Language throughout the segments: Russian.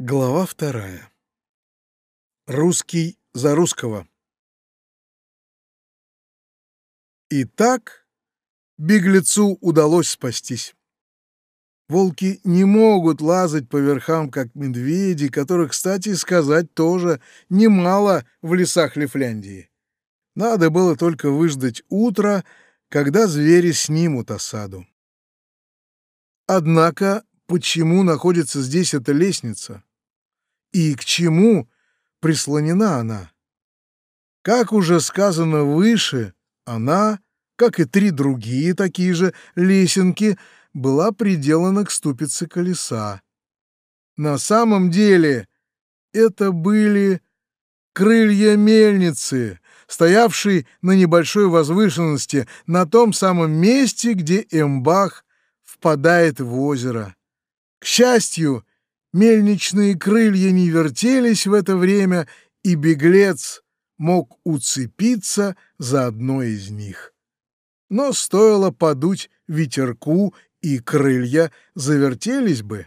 Глава вторая. Русский за русского. Итак, беглецу удалось спастись. Волки не могут лазать по верхам, как медведи, которых, кстати, сказать тоже немало в лесах Лифляндии. Надо было только выждать утро, когда звери снимут осаду. Однако, почему находится здесь эта лестница? И к чему прислонена она. Как уже сказано выше, она, как и три другие такие же лесенки, была приделана к ступице колеса. На самом деле это были крылья мельницы, стоявшие на небольшой возвышенности на том самом месте, где Эмбах впадает в озеро. К счастью, Мельничные крылья не вертелись в это время, и беглец мог уцепиться за одно из них. Но стоило подуть ветерку, и крылья завертелись бы.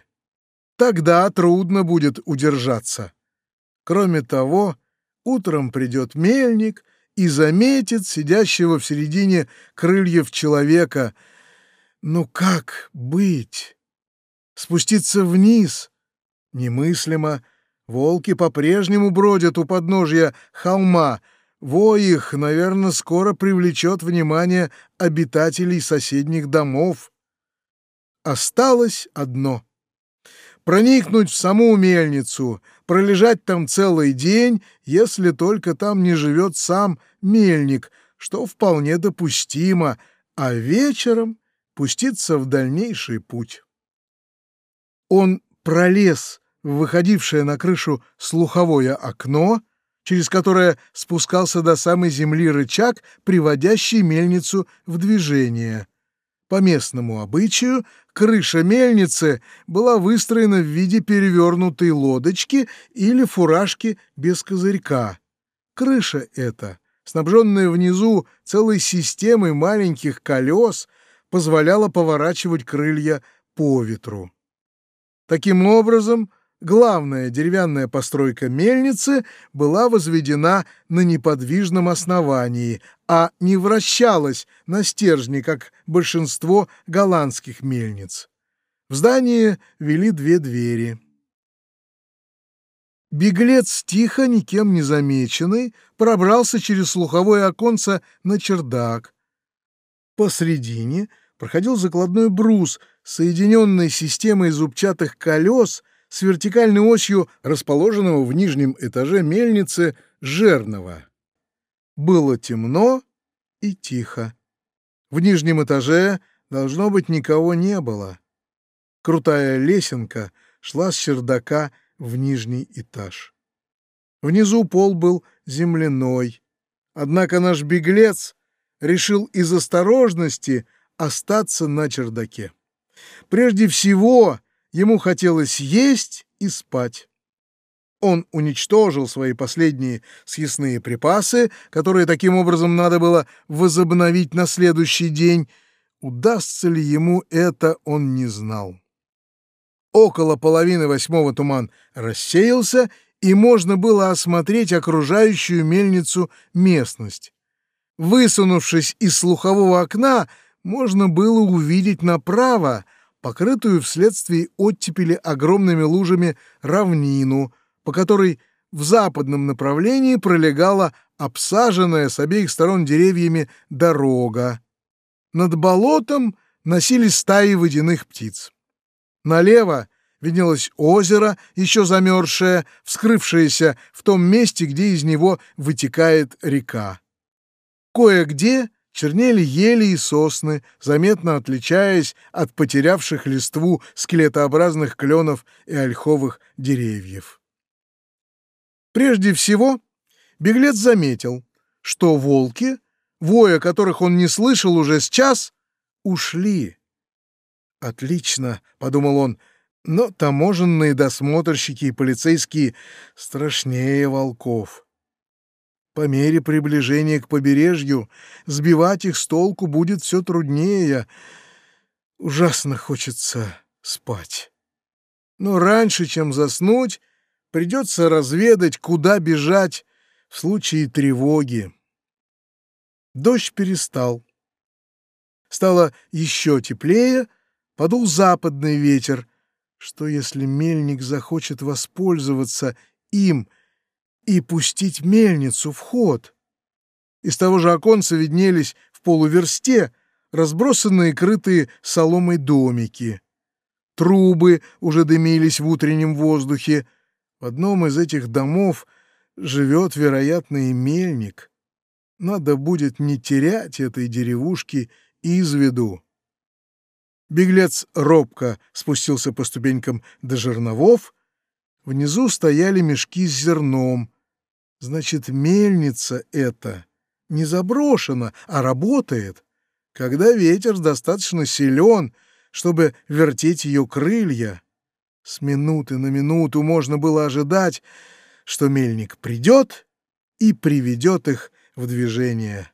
Тогда трудно будет удержаться. Кроме того, утром придет мельник и заметит сидящего в середине крыльев человека. Ну как быть? Спуститься вниз — Немыслимо. Волки по-прежнему бродят у подножья холма. Вой их, наверное, скоро привлечет внимание обитателей соседних домов. Осталось одно — проникнуть в саму мельницу, пролежать там целый день, если только там не живет сам мельник, что вполне допустимо, а вечером пуститься в дальнейший путь. Он пролез выходившее на крышу слуховое окно, через которое спускался до самой земли рычаг, приводящий мельницу в движение. По местному обычаю, крыша мельницы была выстроена в виде перевернутой лодочки или фуражки без козырька. Крыша эта, снабженная внизу целой системой маленьких колес, позволяла поворачивать крылья по ветру. Таким образом, Главная деревянная постройка мельницы была возведена на неподвижном основании, а не вращалась на стержне, как большинство голландских мельниц. В здании вели две двери. Беглец тихо, никем не замеченный, пробрался через слуховое оконце на чердак. Посредине проходил закладной брус, соединенный системой зубчатых колес — с вертикальной осью расположенного в нижнем этаже мельницы жерного. Было темно и тихо. В нижнем этаже, должно быть, никого не было. Крутая лесенка шла с чердака в нижний этаж. Внизу пол был земляной. Однако наш беглец решил из осторожности остаться на чердаке. Прежде всего, Ему хотелось есть и спать. Он уничтожил свои последние съестные припасы, которые таким образом надо было возобновить на следующий день. Удастся ли ему это, он не знал. Около половины восьмого туман рассеялся, и можно было осмотреть окружающую мельницу местность. Высунувшись из слухового окна, можно было увидеть направо — покрытую вследствие оттепели огромными лужами равнину, по которой в западном направлении пролегала обсаженная с обеих сторон деревьями дорога. Над болотом носились стаи водяных птиц. Налево виднелось озеро, еще замерзшее, вскрывшееся в том месте, где из него вытекает река. Кое-где чернели ели и сосны, заметно отличаясь от потерявших листву скелетообразных кленов и ольховых деревьев. Прежде всего, беглец заметил, что волки, воя которых он не слышал уже с час, ушли. «Отлично», — подумал он, — «но таможенные досмотрщики и полицейские страшнее волков». По мере приближения к побережью сбивать их с толку будет все труднее. Ужасно хочется спать. Но раньше, чем заснуть, придется разведать, куда бежать в случае тревоги. Дождь перестал. Стало еще теплее, подул западный ветер. Что, если мельник захочет воспользоваться им и пустить мельницу в ход? Из того же оконца виднелись в полуверсте разбросанные крытые соломой домики. Трубы уже дымились в утреннем воздухе. В одном из этих домов живет, вероятно, и мельник. Надо будет не терять этой деревушки из виду. Беглец робко спустился по ступенькам до жерновов. Внизу стояли мешки с зерном. Значит, мельница эта не заброшена, а работает, когда ветер достаточно силен, чтобы вертеть ее крылья. С минуты на минуту можно было ожидать, что мельник придет и приведет их в движение.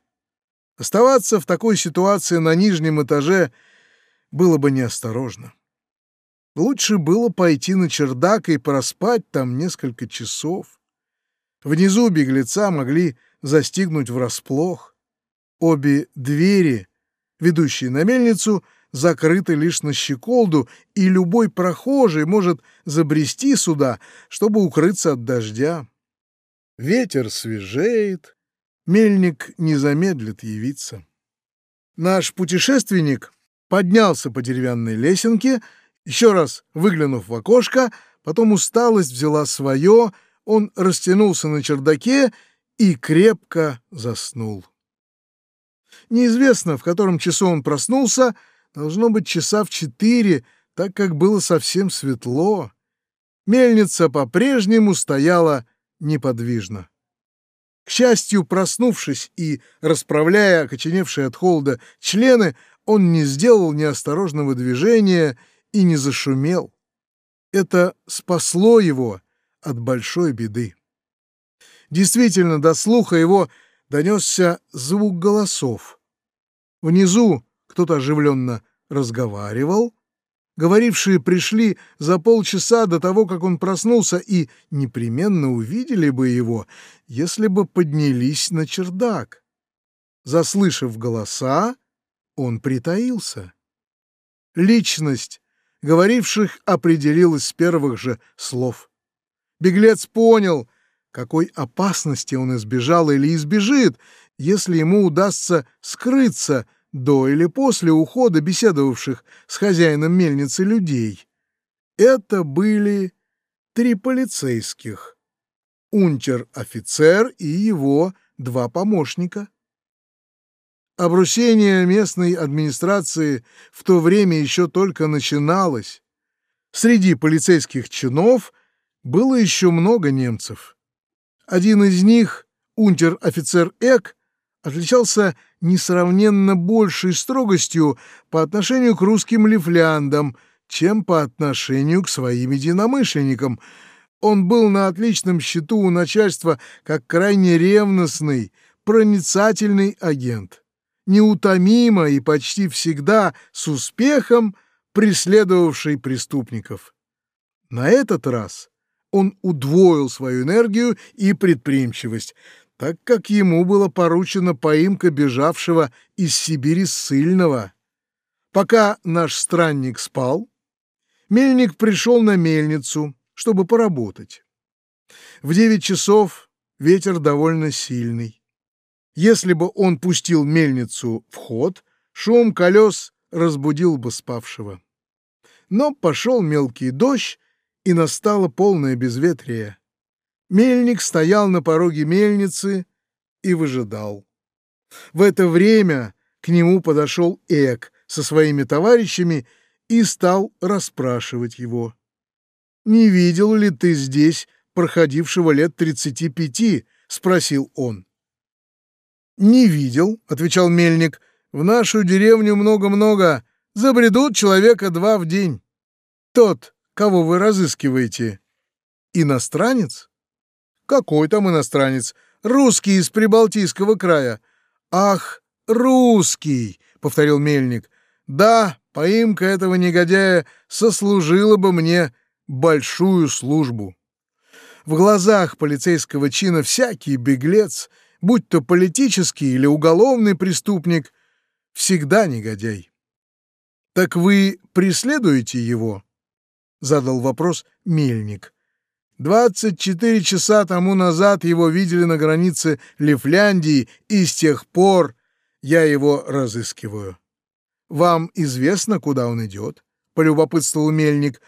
Оставаться в такой ситуации на нижнем этаже было бы неосторожно. Лучше было пойти на чердак и проспать там несколько часов. Внизу беглеца могли застигнуть врасплох. Обе двери, ведущие на мельницу, закрыты лишь на щеколду, и любой прохожий может забрести сюда, чтобы укрыться от дождя. Ветер свежеет, мельник не замедлит явиться. Наш путешественник поднялся по деревянной лесенке, еще раз выглянув в окошко, потом усталость взяла свое, он растянулся на чердаке и крепко заснул. Неизвестно, в котором часу он проснулся, должно быть часа в четыре, так как было совсем светло. Мельница по-прежнему стояла неподвижно. К счастью, проснувшись и расправляя окоченевшие от холода члены, он не сделал неосторожного движения и не зашумел. Это спасло его от большой беды. Действительно, до слуха его донесся звук голосов. Внизу кто-то оживленно разговаривал. Говорившие пришли за полчаса до того, как он проснулся, и непременно увидели бы его, если бы поднялись на чердак. Заслышав голоса, он притаился. Личность говоривших определилась с первых же слов. Беглец понял — какой опасности он избежал или избежит, если ему удастся скрыться до или после ухода беседовавших с хозяином мельницы людей. Это были три полицейских, унтер-офицер и его два помощника. Обрусение местной администрации в то время еще только начиналось. Среди полицейских чинов было еще много немцев. Один из них, унтер-офицер Эк, отличался несравненно большей строгостью по отношению к русским лифляндам, чем по отношению к своим единомышленникам. Он был на отличном счету у начальства как крайне ревностный, проницательный агент, неутомимо и почти всегда с успехом преследовавший преступников. На этот раз он удвоил свою энергию и предприимчивость, так как ему было поручено поимка бежавшего из Сибири ссыльного. Пока наш странник спал, мельник пришел на мельницу, чтобы поработать. В девять часов ветер довольно сильный. Если бы он пустил мельницу в ход, шум колес разбудил бы спавшего. Но пошел мелкий дождь, и настало полное безветрие. Мельник стоял на пороге мельницы и выжидал. В это время к нему подошел Эк со своими товарищами и стал расспрашивать его. «Не видел ли ты здесь проходившего лет тридцати пяти?» — спросил он. «Не видел», — отвечал мельник. «В нашу деревню много-много. Забредут человека два в день. Тот, Кого вы разыскиваете? Иностранец? Какой там иностранец? Русский из Прибалтийского края. Ах, русский, повторил мельник. Да, поимка этого негодяя сослужила бы мне большую службу. В глазах полицейского чина всякий беглец, будь то политический или уголовный преступник, всегда негодяй. «Так вы преследуете его?» — задал вопрос Мельник. «Двадцать четыре часа тому назад его видели на границе Лифляндии, и с тех пор я его разыскиваю. Вам известно, куда он идет?» — полюбопытствовал Мельник.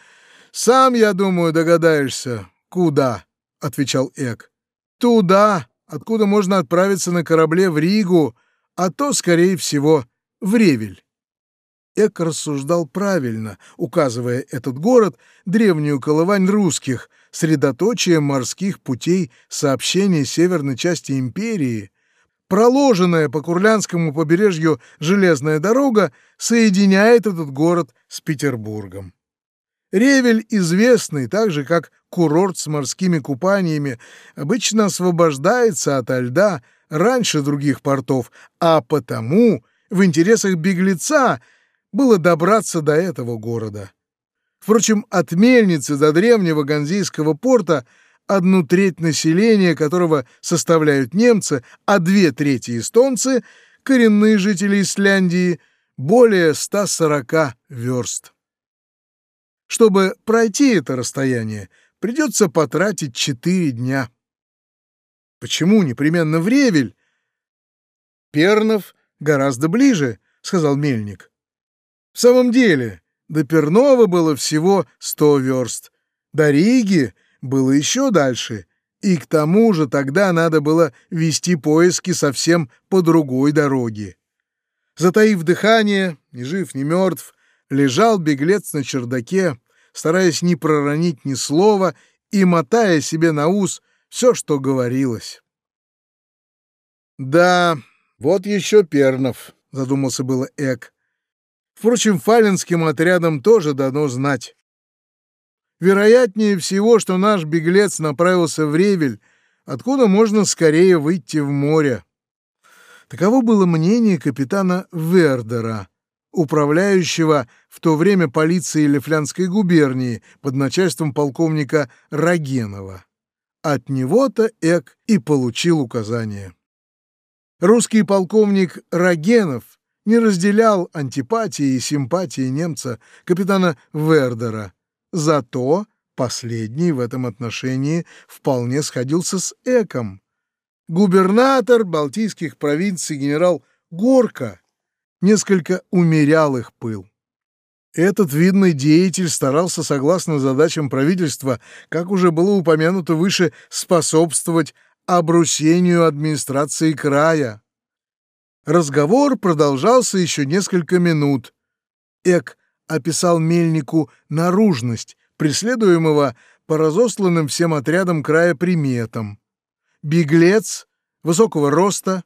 «Сам, я думаю, догадаешься, куда?» — отвечал Эк. «Туда, откуда можно отправиться на корабле в Ригу, а то, скорее всего, в Ревель». Эк рассуждал правильно, указывая этот город, древнюю колывань русских, средоточие морских путей сообщения северной части империи. Проложенная по Курлянскому побережью железная дорога соединяет этот город с Петербургом. Ревель, известный так же, как курорт с морскими купаниями, обычно освобождается от льда раньше других портов, а потому в интересах беглеца было добраться до этого города. Впрочем, от мельницы до древнего Ганзейского порта одну треть населения которого составляют немцы, а две трети эстонцы, коренные жители Исляндии, более 140 верст. Чтобы пройти это расстояние, придется потратить четыре дня. Почему непременно в Ревель? Пернов гораздо ближе, сказал Мельник. В самом деле, до Пернова было всего сто верст, до Риги было еще дальше, и к тому же тогда надо было вести поиски совсем по другой дороге. Затаив дыхание, ни жив, ни мертв, лежал беглец на чердаке, стараясь не проронить ни слова и мотая себе на ус все, что говорилось. «Да, вот еще Пернов», — задумался было Эк. Впрочем, фалинским отрядам тоже дано знать. Вероятнее всего, что наш беглец направился в Ревель, откуда можно скорее выйти в море. Таково было мнение капитана Вердера, управляющего в то время полицией Лифлянской губернии под начальством полковника Рогенова. От него-то Эк и получил указание. Русский полковник Рогенов не разделял антипатии и симпатии немца капитана Вердера, зато последний в этом отношении вполне сходился с Эком. Губернатор Балтийских провинций генерал Горка несколько умерял их пыл. Этот видный деятель старался, согласно задачам правительства, как уже было упомянуто выше, способствовать обрусению администрации края. Разговор продолжался еще несколько минут. Эк описал Мельнику наружность преследуемого по разосланным всем отрядам края приметам. Беглец высокого роста,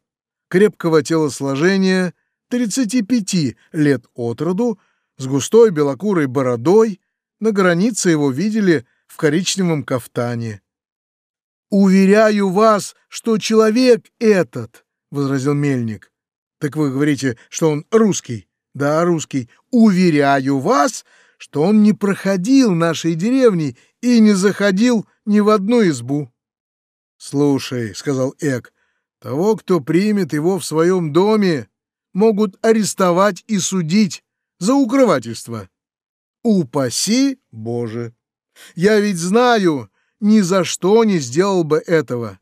крепкого телосложения — 35 лет от роду, с густой белокурой бородой, на границе его видели в коричневом кафтане. «Уверяю вас, что человек этот», — возразил Мельник. «Так вы говорите, что он русский?» «Да, русский. Уверяю вас, что он не проходил нашей деревни и не заходил ни в одну избу». «Слушай», — сказал Эк, — «того, кто примет его в своем доме, могут арестовать и судить за укрывательство. Упаси Боже! Я ведь знаю, ни за что не сделал бы этого.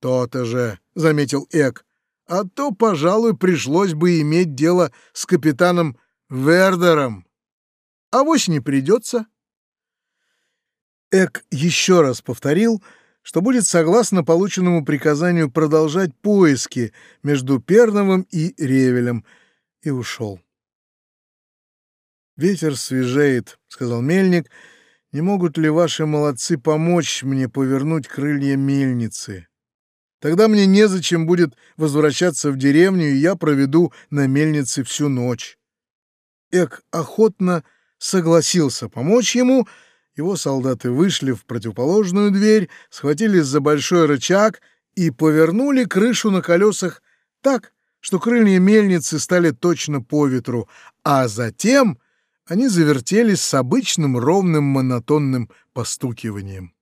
То-то же, — заметил Эк, — а то, пожалуй, пришлось бы иметь дело с капитаном Вердером. А вось не придется. Эк еще раз повторил — что будет согласно полученному приказанию продолжать поиски между Перновым и Ревелем, и ушел. «Ветер свежеет», — сказал мельник. «Не могут ли ваши молодцы помочь мне повернуть крылья мельницы? Тогда мне незачем будет возвращаться в деревню, и я проведу на мельнице всю ночь». Эк охотно согласился помочь ему, — его солдаты вышли в противоположную дверь, схватились за большой рычаг и повернули крышу на колесах так, что крылья мельницы стали точно по ветру, а затем они завертелись с обычным ровным монотонным постукиванием.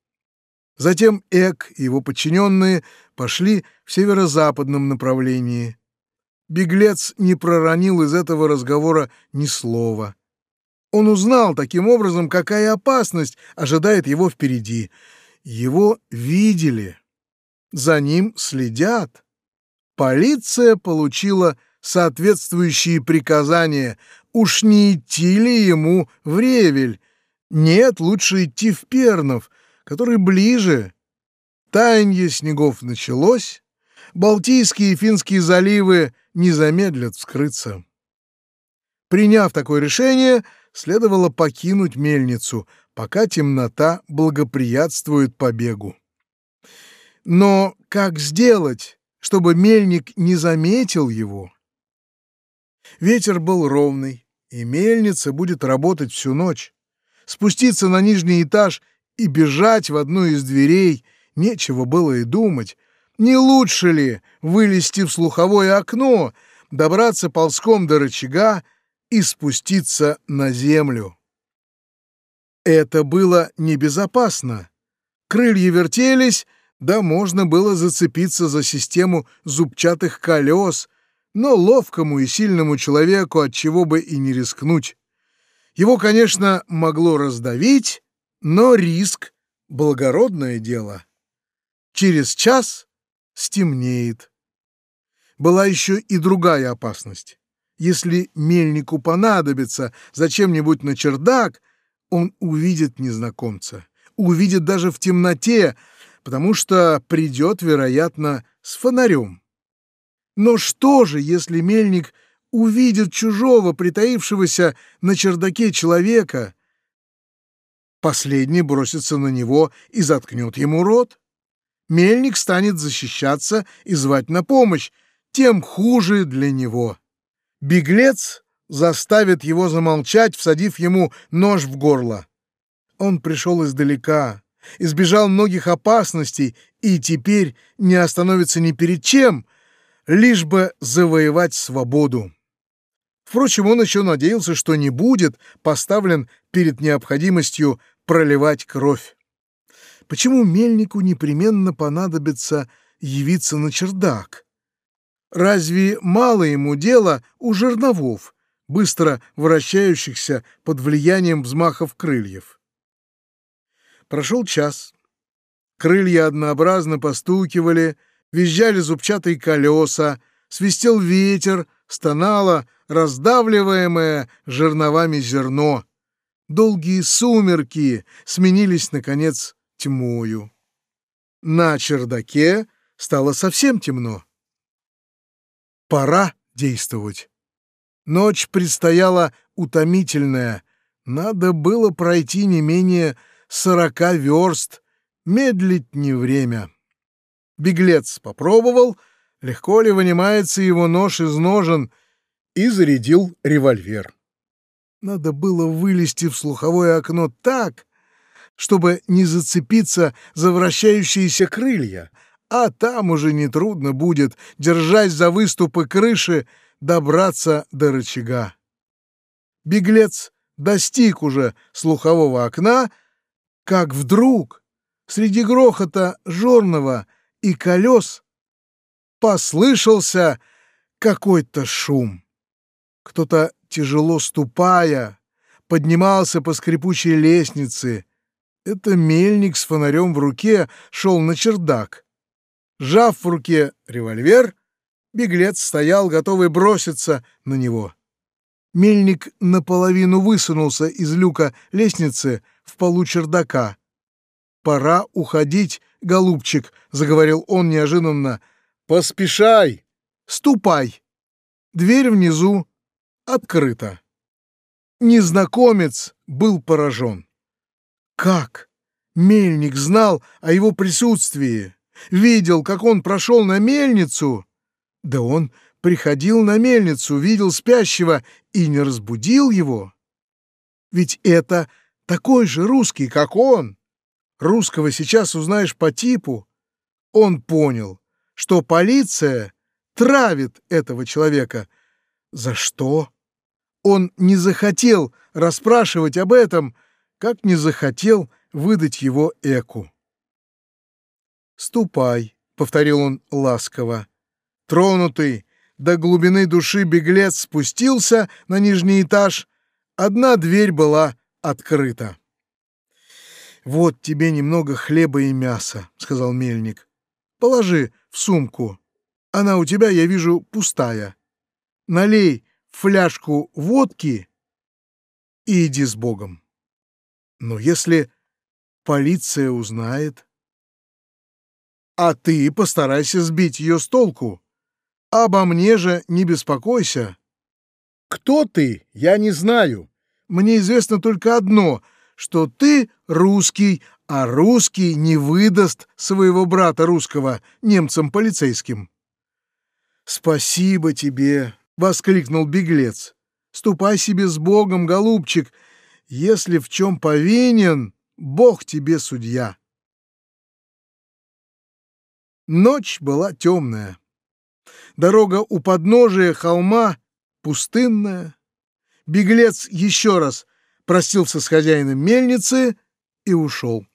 Затем Эк и его подчиненные пошли в северо-западном направлении. Беглец не проронил из этого разговора ни слова. Он узнал таким образом, какая опасность ожидает его впереди. Его видели. За ним следят. Полиция получила соответствующие приказания. Уж не идти ли ему в Ревель? Нет, лучше идти в Пернов, который ближе. Таяние снегов началось. Балтийские и Финские заливы не замедлят вскрыться. Приняв такое решение, следовало покинуть мельницу, пока темнота благоприятствует побегу. Но как сделать, чтобы мельник не заметил его? Ветер был ровный, и мельница будет работать всю ночь. Спуститься на нижний этаж и бежать в одну из дверей нечего было и думать. Не лучше ли вылезти в слуховое окно, добраться ползком до рычага и спуститься на землю? Это было небезопасно. Крылья вертелись, да можно было зацепиться за систему зубчатых колес, но ловкому и сильному человеку от чего бы и не рискнуть. Его, конечно, могло раздавить, но риск — благородное дело. Через час стемнеет. Была еще и другая опасность. Если мельнику понадобится зачем-нибудь на чердак, он увидит незнакомца. Увидит даже в темноте, потому что придет, вероятно, с фонарем. Но что же, если мельник увидит чужого, притаившегося на чердаке человека? Последний бросится на него и заткнет ему рот. Мельник станет защищаться и звать на помощь, тем хуже для него. Беглец заставит его замолчать, всадив ему нож в горло. Он пришел издалека, избежал многих опасностей и теперь не остановится ни перед чем, лишь бы завоевать свободу. Впрочем, он еще надеялся, что не будет поставлен перед необходимостью проливать кровь. Почему мельнику непременно понадобится явиться на чердак? Разве мало ему дела у жерновов, быстро вращающихся под влиянием взмахов крыльев? Прошел час. Крылья однообразно постукивали, визжали зубчатые колеса, свистел ветер, стонало раздавливаемое жерновами зерно. Долгие сумерки сменились, наконец, тьмою. На чердаке стало совсем темно. Пора действовать. Ночь предстояла утомительная. Надо было пройти не менее сорока верст. Медлить не время. Беглец попробовал, легко ли вынимается его нож из ножен, и зарядил револьвер. Надо было вылезти в слуховое окно так, чтобы не зацепиться за вращающиеся крылья, а там уже нетрудно будет, держась за выступы крыши, добраться до рычага. Беглец достиг уже слухового окна, как вдруг среди грохота жорного и колес послышался какой-то шум. Кто-то, тяжело ступая, поднимался по скрипучей лестнице. Это мельник с фонарем в руке шел на чердак. Жав в руке револьвер, беглец стоял, готовый броситься на него. Мельник наполовину высунулся из люка лестницы в полу чердака. «Пора уходить, голубчик», — заговорил он неожиданно. «Поспешай! Ступай! Дверь внизу открыто». Незнакомец был поражен. Как? Мельник знал о его присутствии, видел, как он прошел на мельницу. Да он приходил на мельницу, видел спящего и не разбудил его. Ведь это такой же русский, как он. Русского сейчас узнаешь по типу. Он понял, что полиция травит этого человека. За что? Он не захотел расспрашивать об этом, как не захотел выдать его Эку. «Ступай», — повторил он ласково. Тронутый до глубины души беглец спустился на нижний этаж. Одна дверь была открыта. «Вот тебе немного хлеба и мяса», — сказал мельник. «Положи в сумку. Она у тебя, я вижу, пустая. Налей фляжку водки и иди с Богом. Но если полиция узнает... А ты постарайся сбить ее с толку. Обо мне же не беспокойся. Кто ты, я не знаю. Мне известно только одно, что ты русский, а русский не выдаст своего брата русского немцам полицейским. «Спасибо тебе!» — воскликнул беглец. «Ступай себе с Богом, голубчик! Если в чем повинен, Бог тебе судья!» Ночь была темная. Дорога у подножия холма пустынная. Беглец еще раз простился с хозяином мельницы и ушел.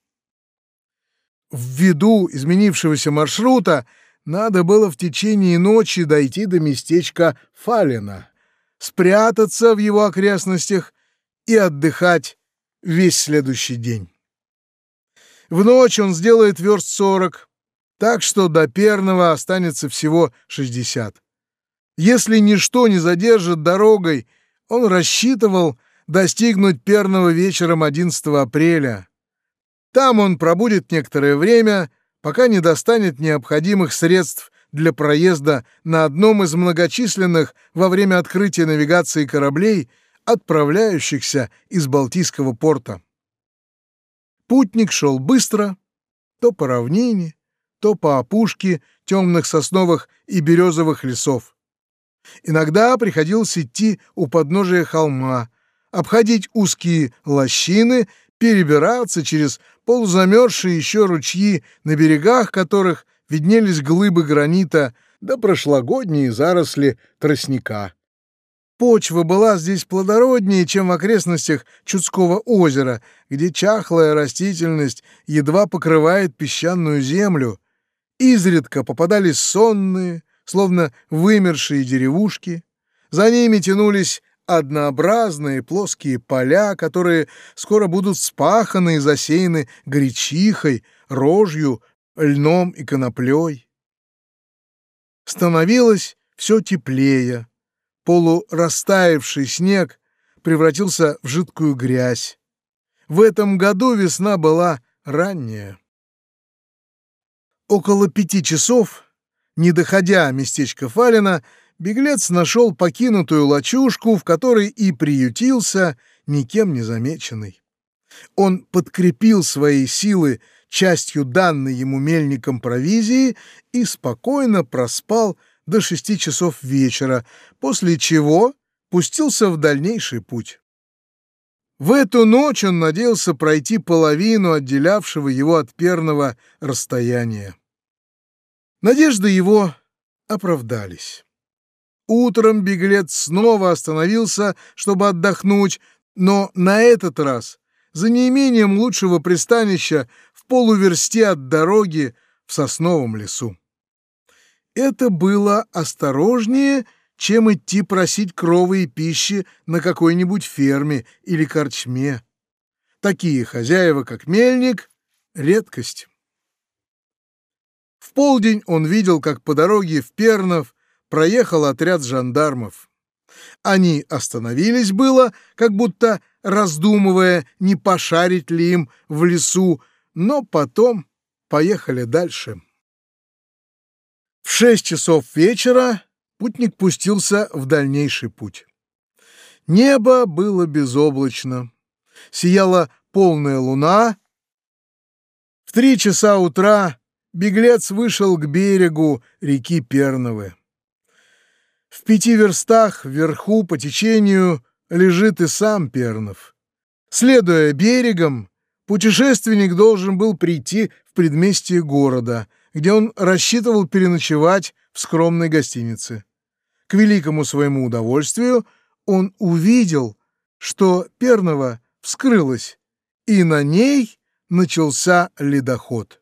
Ввиду изменившегося маршрута надо было в течение ночи дойти до местечка Фалина, спрятаться в его окрестностях и отдыхать весь следующий день. В ночь он сделает верст сорок, так что до Перного останется всего шестьдесят. Если ничто не задержит дорогой, он рассчитывал достигнуть Перного вечером 11 апреля. Там он пробудет некоторое время, пока не достанет необходимых средств для проезда на одном из многочисленных во время открытия навигации кораблей, отправляющихся из Балтийского порта. Путник шел быстро, то по равнине, то по опушке темных сосновых и березовых лесов. Иногда приходилось идти у подножия холма, обходить узкие лощины, перебираться через полузамерзшие еще ручьи, на берегах которых виднелись глыбы гранита да прошлогодние заросли тростника. Почва была здесь плодороднее, чем в окрестностях Чудского озера, где чахлая растительность едва покрывает песчаную землю. Изредка попадались сонные, словно вымершие деревушки. За ними тянулись однообразные плоские поля, которые скоро будут спаханы и засеяны гречихой, рожью, льном и коноплей. Становилось все теплее. Полурастаявший снег превратился в жидкую грязь. В этом году весна была ранняя. Около пяти часов, не доходя местечка Фалина, беглец нашел покинутую лачушку, в которой и приютился, никем не замеченный. Он подкрепил свои силы частью данной ему мельником провизии и спокойно проспал до шести часов вечера, после чего пустился в дальнейший путь. В эту ночь он надеялся пройти половину отделявшего его от перного расстояния. Надежды его оправдались. Утром беглец снова остановился, чтобы отдохнуть, но на этот раз за неимением лучшего пристанища в полуверсте от дороги в сосновом лесу. Это было осторожнее, чем идти просить крова и пищи на какой-нибудь ферме или корчме. Такие хозяева, как мельник, — редкость. В полдень он видел, как по дороге в Пернов проехал отряд жандармов. Они остановились было, как будто раздумывая, не пошарить ли им в лесу, но потом поехали дальше. В шесть часов вечера путник пустился в дальнейший путь. Небо было безоблачно. Сияла полная луна. В три часа утра беглец вышел к берегу реки Перновы. В пяти верстах вверху по течению лежит и сам Пернов. Следуя берегом, путешественник должен был прийти в предместье города, где он рассчитывал переночевать в скромной гостинице. К великому своему удовольствию он увидел, что Пернова вскрылась, и на ней начался ледоход.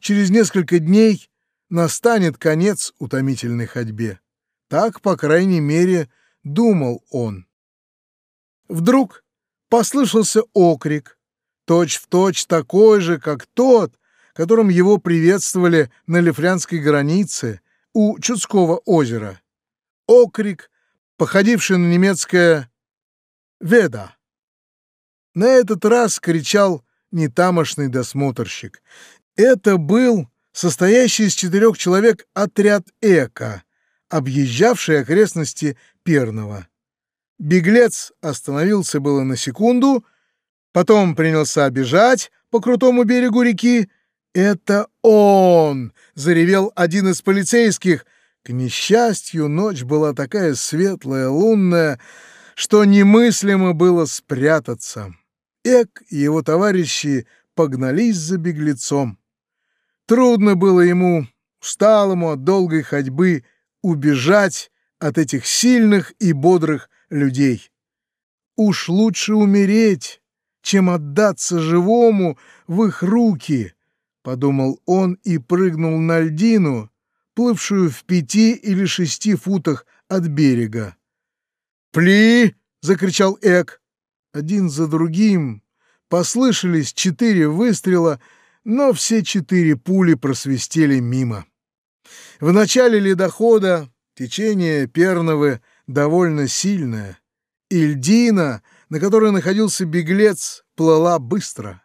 Через несколько дней настанет конец утомительной ходьбе. Так, по крайней мере, думал он. Вдруг послышался окрик, точь-в-точь точь такой же, как тот, которым его приветствовали на Лифлянской границе у Чудского озера. Окрик, походивший на немецкое «Веда». На этот раз кричал не тамошный досмотрщик. Это был состоящий из четырех человек отряд «Эко», объезжавший окрестности Перного. Беглец остановился было на секунду, потом принялся бежать по крутому берегу реки. «Это он!» — заревел один из полицейских. К несчастью, ночь была такая светлая, лунная, что немыслимо было спрятаться. Эк и его товарищи погнались за беглецом. Трудно было ему, усталому от долгой ходьбы, убежать от этих сильных и бодрых людей. Уж лучше умереть, чем отдаться живому в их руки, — подумал он и прыгнул на льдину, плывшую в пяти или шести футах от берега. «Пли!» — закричал Эк. Один за другим послышались четыре выстрела, но все четыре пули просвистели мимо. В начале ледохода течение Перновы довольно сильное, и льдина, на которой находился беглец, плыла быстро.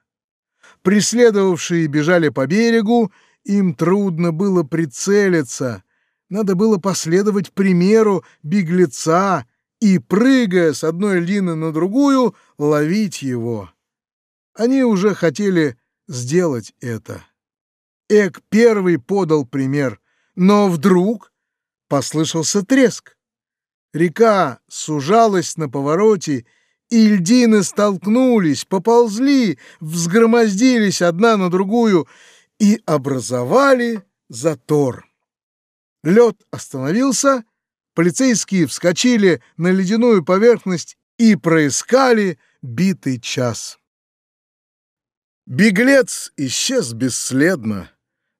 Преследовавшие бежали по берегу, им трудно было прицелиться, надо было последовать примеру беглеца и, прыгая с одной льдины на другую, ловить его. Они уже хотели сделать это. Эк первый подал пример, но вдруг послышался треск. Река сужалась на повороте, и льдины столкнулись, поползли, взгромоздились одна на другую и образовали затор. Лед остановился, полицейские вскочили на ледяную поверхность и проискали битый час. Беглец исчез бесследно.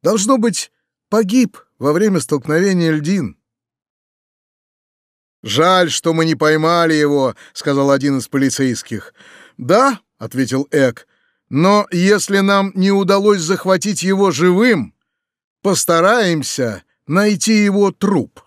Должно быть, погиб во время столкновения льдин. «Жаль, что мы не поймали его», — сказал один из полицейских. «Да», — ответил Эк, — «но если нам не удалось захватить его живым, постараемся найти его труп».